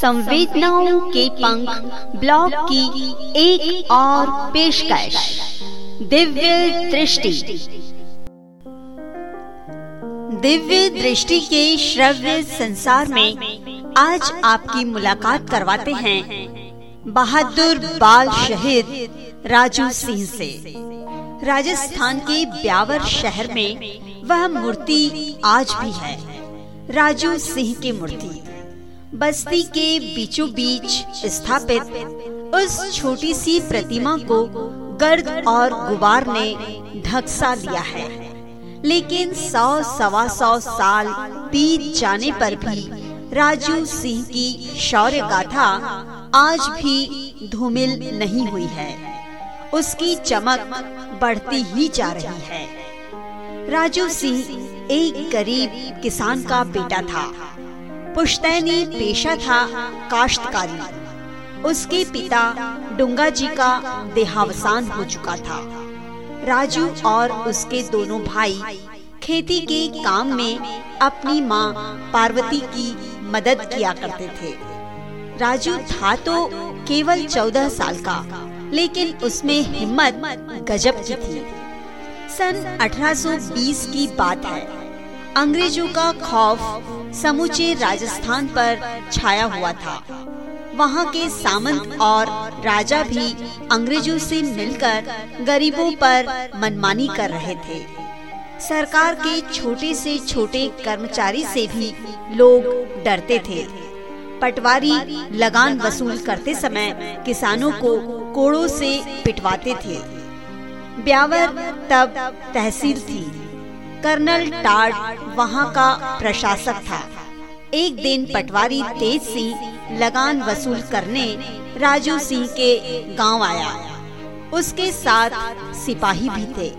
संवेदनाओं के पंख ब्लॉग की एक और पेशकश। दिव्य दृष्टि। दिव्य दृष्टि के श्रव्य संसार में आज आपकी मुलाकात करवाते हैं बहादुर बाल शहीद राजू सिंह से। राजस्थान के ब्यावर शहर में वह मूर्ति आज भी है, राजू सिंह की मूर्ति। बस्ती के बीचों बीच स्थापित उस छोटी सी प्रतिमा को गर्द और गुबार ने ढकसा लिया है। लेकिन सौ, सवा सौ साल बीत जाने पर भी राजू सिंह की शौर्य गाथा आज भी धूमिल नहीं हुई है। उसकी चमक बढ़ती ही जा रही है। राजू सिंह एक गरीब किसान का बेटा था। पुश्तैनी पेशा था काश्तकारी। उसके पिता डुंगा जी का देहावसान हो चुका था। राजू और उसके दोनों भाई खेती के काम में अपनी माँ पार्वती की मदद किया करते थे। राजू था तो केवल चौदह साल का, लेकिन उसमें हिम्मत गजब की थी। सन 1820 की बात है। अंग्रेज़ों का खौफ समूचे राजस्थान पर छाया हुआ था। वहाँ के सामंत और राजा भी अंग्रेज़ों से मिलकर गरीबों पर मनमानी कर रहे थे। सरकार के छोटे से छोटे कर्मचारी से भी लोग डरते थे। पटवारी लगान वसूल करते समय किसानों को कोड़ों से पिटवाते थे। ब्यावर तब तहसील थी। कर्नल टार्ड वहाँ का प्रशासक था। एक दिन पटवारी तेज सिंह लगान वसूल करने राजू सिंह के गाँव आया। उसके साथ सिपाही भी थे।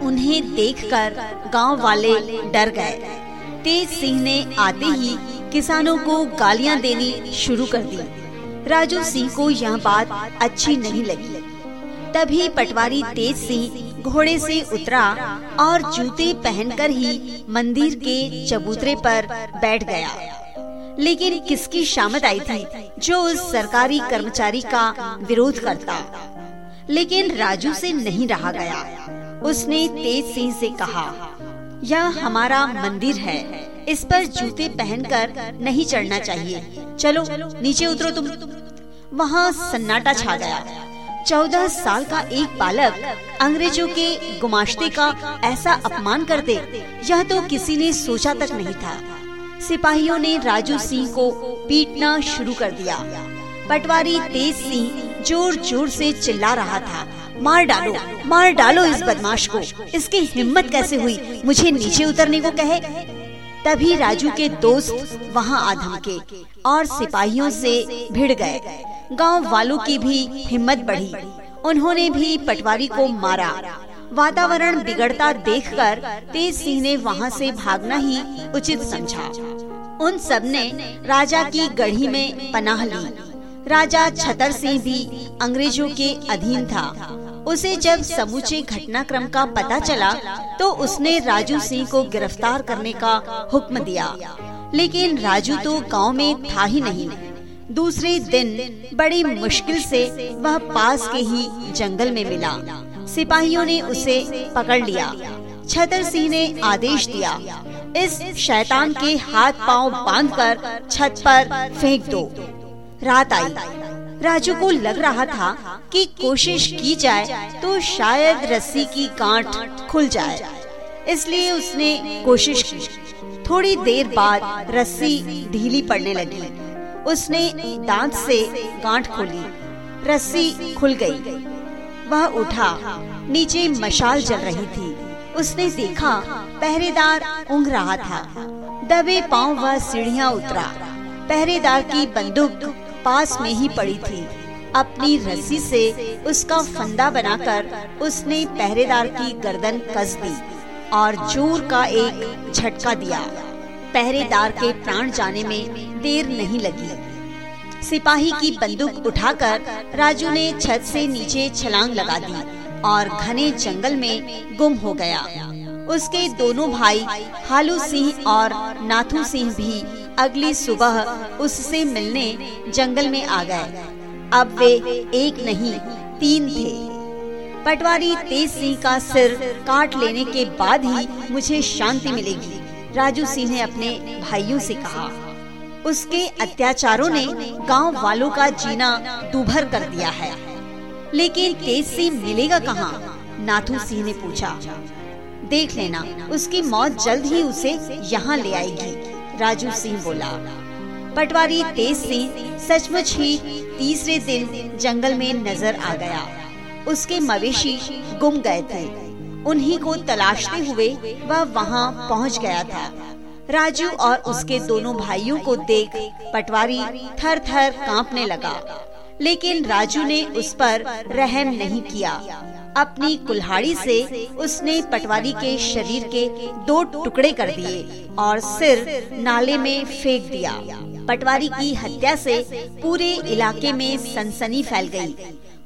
उन्हें देखकर गाँव वाले डर गए। तेज सिंह ने आते ही किसानों को गालियाँ देनी शुरू कर दी। राजू सिंह को यह बात अच्छी नहीं लगी। तभी पटवारी तेज सिंह घोड़े से उतरा और जूते पहनकर ही मंदिर के चबूतरे पर बैठ गया। लेकिन किसकी शामत आई थी जो उस सरकारी कर्मचारी का विरोध करता? लेकिन राजू से नहीं रहा गया। उसने तेज सिंह से कहा, यह हमारा मंदिर है, इस पर जूते पहनकर नहीं चढ़ना चाहिए। चलो, नीचे उतरो तुम। वहाँ सन्नाटा छा गया। चौदह साल का एक बालक अंग्रेज़ों के गुमाश्ते का ऐसा अपमान कर दे यह तो किसी ने सोचा तक नहीं था। सिपाहियों ने राजू सिंह को पीटना शुरू कर दिया। पटवारी तेज सिंह ज़ोर ज़ोर से चिल्ला रहा था, मार डालो मार डालो इस बदमाश को, इसकी हिम्मत कैसे हुई? मुझे नीचे उतरने को कहे तभी राजू के दोस्त वहाँ आ धमके और सिपाहियों से भिड़ गए। गाँव वालों की भी हिम्मत बढ़ी। उन्होंने भी पटवारी को मारा। वातावरण बिगड़ता देखकर तेज सिंह ने वहाँ से भागना ही उचित समझा। उन सबने राजा की गढ़ी में पनाह ली। राजा छतर सिंह भी अंग्रेज़ों के अधीन था। उसे जब समूचे घटनाक्रम का पता चला तो उसने राजू सिंह को गिरफ़्तार करने का हुक्म दिया। लेकिन राजू तो गाँव में था ही नहीं। दूसरे दिन बड़ी मुश्किल से वह पास के ही जंगल में मिला। सिपाहियों ने उसे पकड़ लिया। छतर सिंह ने आदेश दिया, इस शैतान के हाथ पाँव बांधकर छत पर फेंक दो। रात आई। राजू को लग रहा था कि कोशिश की जाए तो शायद रस्सी की गांठ खुल जाए। इसलिए उसने कोशिश की। थोड़ी देर बाद रस्सी ढीली पड़ने लगी। उसने दांत से गांठ खोली। रस्सी खुल गई। वह उठा। नीचे मशाल जल रही थी। उसने देखा पहरेदार ऊँग रहा था। दबे पाँव वह सीढ़ियाँ उतरा। पहरेदार की बंदूक पास में ही पड़ी थी। अपनी रस्सी से उसका फंदा बनाकर उसने पहरेदार की गर्दन कस दी और ज़ोर का एक झटका दिया। पहरेदार के प्राण जाने में देर नहीं लगी। सिपाही की बंदूक उठाकर राजू ने छत से नीचे छलांग लगा दी और घने जंगल में गुम हो गया। उसके दोनों भाई हालू सिंह और नाथू सिंह भी अगली सुबह उससे मिलने जंगल में आ गए। अब वे एक नहीं, तीन थे। पटवारी तेज सिंह का सिर काट लेने के बाद ही मुझे शांति मिलेगी, राजू सिंह ने अपने भाइयों से कहा। उसके अत्याचारों ने गाँव वालों का जीना दुभर कर दिया है। लेकिन तेज सिंह मिलेगा कहाँ? नाथू सिंह ने पूछा। देख लेना, उसकी मौत जल्द ही उसे यहाँ ले आएगी, राजू सिंह बोला। पटवारी तेज सिंह सचमुच ही तीसरे दिन जंगल में नज़र आ गया। उसके मवेशी गुम गए थे। उन्हीं को तलाशते हुए वह वहाँ पहुँच गया था। राजू और उसके दोनों भाइयों को देख पटवारी थर थर कांपने लगा। लेकिन राजू ने उस पर रहम नहीं किया। अपनी कुल्हाड़ी से उसने पटवारी के शरीर के दो टुकड़े कर दिए और सिर नाले में फेंक दिया। पटवारी की हत्या से पूरे इलाके में सनसनी फैल गई।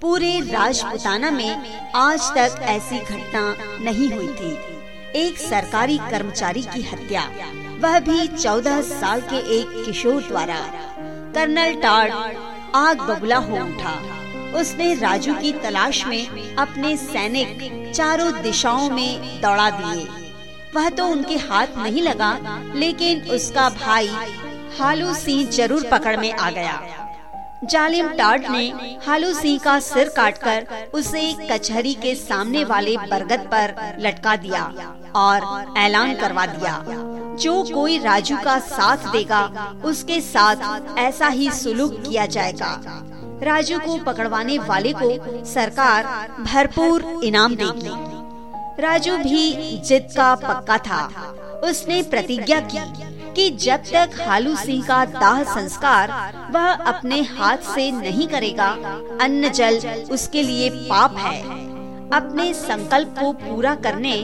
पूरे राजपुताना में आज तक ऐसी घटना नहीं हुई थी। एक सरकारी कर्मचारी की हत्या, वह भी चौदह साल के एक किशोर द्वारा। कर्नल टार्ड आग बबुला हो उठा। उसने राजू की तलाश में अपने सैनिक चारों दिशाओं में दौड़ा दिए। वह तो उनके हाथ नहीं लगा, लेकिन उसका भाई हालू सिंह ज़रूर पकड़ में आ गया। जालिम टाट ने हालू सिंह का सिर काटकर उसे कचहरी के सामने वाले बरगद पर लटका दिया और ऐलान करवा दिया। जो कोई राजू का साथ देगा, उसके साथ ऐसा ही सुलूक किया जाएगा। राजू को पकड़वाने वाले को सरकार भरपूर इनाम देगी। राजू भी जिद का पक्का था। उसने प्रतिज्ञा की कि जब तक हालू सिंह का दाह संस्कार वह अपने हाथ से नहीं करेगा, अन्न जल उसके लिए पाप है। अपने संकल्प को पूरा करने,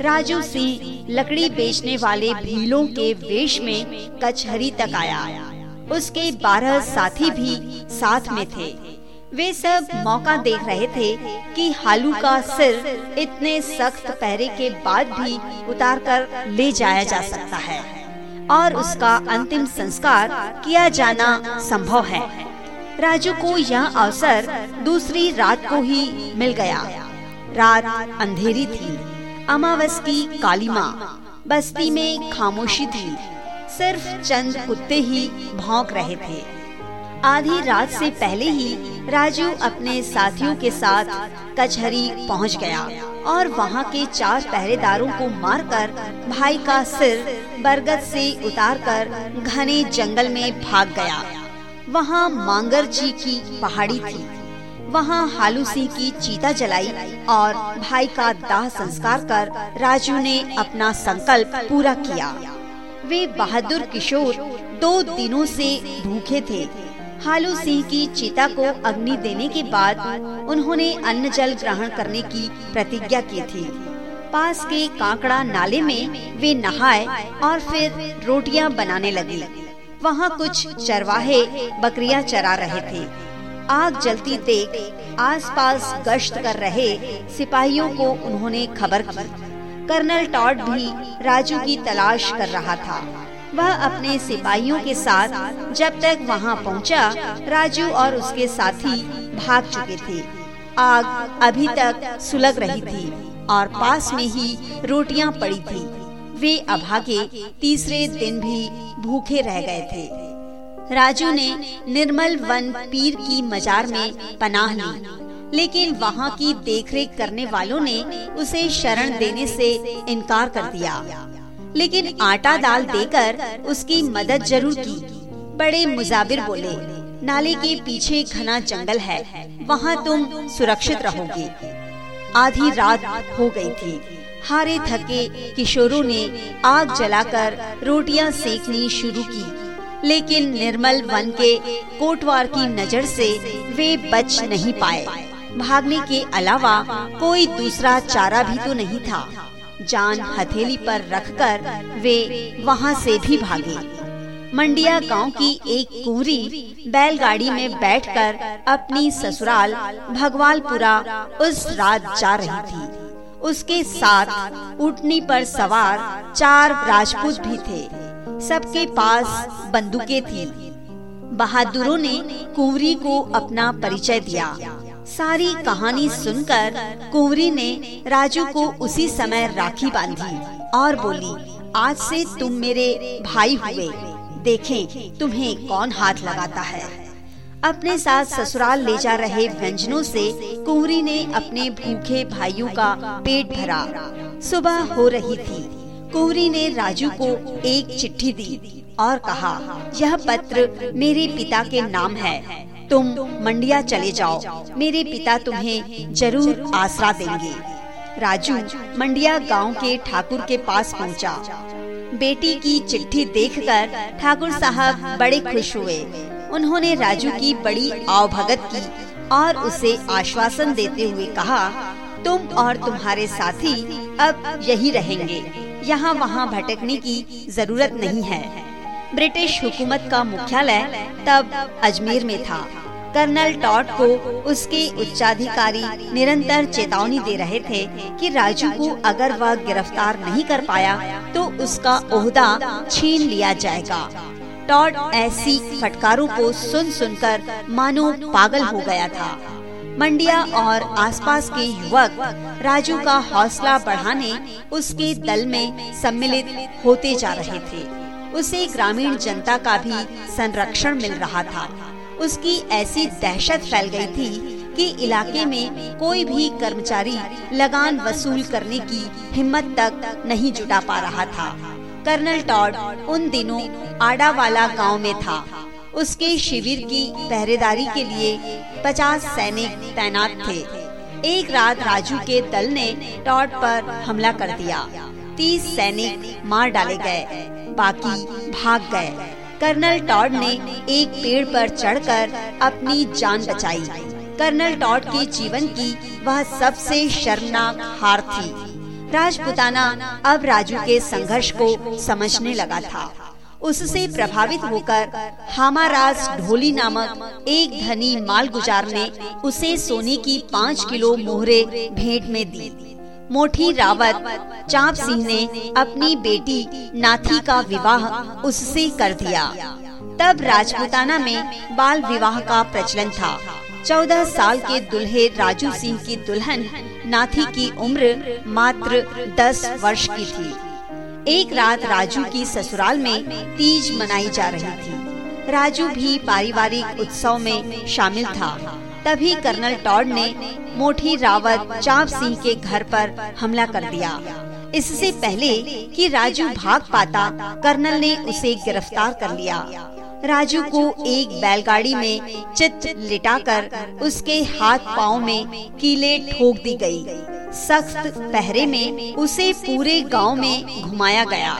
राजू सिंह लकड़ी बेचने वाले भीलों के वेश में कचहरी तक आया। उसके बारह साथी भी साथ में थे। वे सब मौका देख रहे थे कि हालू का सिर इतने सख्त पहरे के बाद भी उतार कर ले जाया जा सकता है। और उसका अंतिम संस्कार किया जाना संभव है। राजू को यह अवसर दूसरी रात को ही मिल गया। रात अंधेरी थी, अमावस की काली माँ बस्ती में खामोशी थी, सिर्फ़ चंद कुत्ते ही भौंक रहे थे। आधी रात से पहले ही राजू अपने साथियों के साथ कचहरी पहुँच गया। और वहाँ के चार पहरेदारों को मारकर, भाई का सिर बरगद से उतारकर घने जंगल में भाग गया। वहाँ मांगर जी की पहाड़ी थी। वहाँ हालू सिंह की चीता जलाई और भाई का दाह संस्कार कर राजू ने अपना संकल्प पूरा किया। वे बहादुर किशोर दो दिनों से भूखे थे। हालू सिंह की चिता को अग्नि देने के बाद उन्होंने अन्न जल ग्रहण करने की प्रतिज्ञा की थी। पास के कांकड़ा नाले में वे नहाए और फिर रोटियाँ बनाने लगी। वहाँ कुछ चरवाहे, बकरियाँ चरा रहे थे। आग जलती देख आसपास गश्त कर रहे सिपाहियों को उन्होंने खबर की। कर्नल टॉड भी राजू की तलाश कर रहा था। वह अपने सिपाहियों के साथ जब तक वहाँ पहुँचा, राजू और उसके साथी भाग चुके थे। आग अभी तक सुलग रही थी और पास में ही रोटियाँ पड़ी थी। वे अभागे तीसरे दिन भी भूखे रह गए थे। राजू ने निर्मल वन पीर की मजार में पनाह ली लेकिन वहाँ की देखरेख करने वालों ने उसे शरण देने से इनकार कर दिया। लेकिन आटा दाल देकर उसकी मदद ज़रूर की। बड़े मुजाबिर बोले, नाले के पीछे घना जंगल है, वहाँ तुम सुरक्षित रहोगे। आधी रात हो गई थी। हारे थके किशोरों ने आग जलाकर रोटियाँ सेकनी शुरू की। लेकिन निर्मल वन के कोटवार की नज़र से वे बच नहीं पाए। भागने के अलावा कोई दूसरा चारा भी तो नहीं था। जान हथेली पर रखकर वे वहाँ से भी भागे। मंडिया गाँव की एक कुंवरी बैलगाड़ी में बैठकर अपनी ससुराल भगवालपुरा उस रात जा रही थी। उसके साथ उठनी पर सवार चार राजपूत भी थे। सबके पास बंदूकें थी। बहादुरों ने कुंवरी को अपना परिचय दिया। सारी कहानी सुनकर कुंवरी ने राजू को उसी समय राखी बांधी और बोली, आज से तुम मेरे भाई हुए। देखें तुम्हें कौन हाथ लगाता है। अपने साथ ससुराल ले जा रहे व्यंजनों से कुंवरी ने अपने भूखे भाइयों का पेट भरा। सुबह हो रही थी। कुंवरी ने राजू को एक चिट्ठी दी और कहा, यह पत्र मेरे पिता के नाम है। तुम मंडिया चले जाओ। मेरे पिता तुम्हें ज़रूर आसरा देंगे। राजू मंडिया गाँव के ठाकुर के पास पहुँचा। बेटी की चिट्ठी देखकर ठाकुर साहब बड़े खुश हुए। उन्होंने राजू की बड़ी आवभगत की और उसे आश्वासन देते हुए कहा, तुम और तुम्हारे साथी अब यही रहेंगे। यहाँ वहाँ भटकने की ज़रूरत नहीं है। ब्रिटिश हुकूमत का मुख्यालय तब अजमेर में था। कर्नल टॉट को उसके उच्चाधिकारी निरंतर चेतावनी दे रहे थे कि राजू को अगर वह गिरफ़्तार नहीं कर पाया तो उसका ओहदा छीन लिया जाएगा। टॉट ऐसी फटकारों को सुन सुनकर मानो पागल हो गया था। मंडिया और आसपास के युवक राजू का हौसला बढ़ाने उसके दल में सम्मिलित होते जा रहे थे। उसे ग्रामीण जनता का भी संरक्षण मिल रहा था। उसकी ऐसी दहशत फैल गई थी कि इलाके में कोई भी कर्मचारी लगान वसूल करने की हिम्मत तक नहीं जुटा पा रहा था। कर्नल टॉड उन दिनों आडावाला गाँव में था। उसके शिविर की पहरेदारी के लिए पचास सैनिक तैनात थे। एक रात राजू के दल ने टॉड पर हमला कर दिया। तीस सैनिक मार डाले गए, बाकी भाग गए। कर्नल टॉड ने एक पेड़ पर चढ़कर अपनी जान बचाई। कर्नल टॉड के जीवन की वह सबसे शर्मनाक हार थी। राजपुताना अब राजू के संघर्ष को समझने लगा था। उससे प्रभावित होकर हामाराज ढोली नामक एक धनी मालगुजार ने उसे सोने की पाँच किलो मोहरे भेंट में दी। मोठी रावत चाप सिंह ने अपनी बेटी नाथी का विवाह उससे कर दिया। तब राजपुताना में बाल विवाह का प्रचलन था। चौदह साल के दुल्हे राजू सिंह की दुल्हन नाथी की उम्र मात्र दस वर्ष की थी। एक रात राजू की ससुराल में तीज मनाई जा रही थी। राजू भी पारिवारिक उत्सव में शामिल था। तभी कर्नल टॉड ने मोठी रावत चाप सिंह के घर पर हमला कर दिया। इससे पहले कि राजू भाग पाता कर्नल ने उसे गिरफ़्तार कर लिया। राजू को एक बैलगाड़ी में चित लिटाकर उसके हाथ पाँव में कीले ठोक दी गई। सख्त पहरे में उसे पूरे गाँव में घुमाया गया।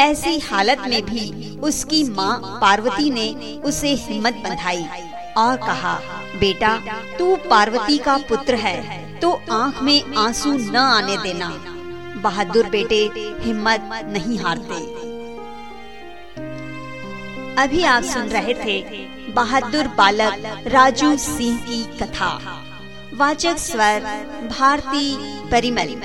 ऐसी हालत में भी उसकी माँ पार्वती ने उसे हिम्मत बंधाई और कहा बेटा, तू पार्वती का पुत्र है तो आँख में आँसू न आने देना। बहादुर बेटे, हिम्मत नहीं हारते। अभी आप सुन रहे थे बहादुर बालक राजू सिंह की कथा। वाचक स्वर, भारती परिमल।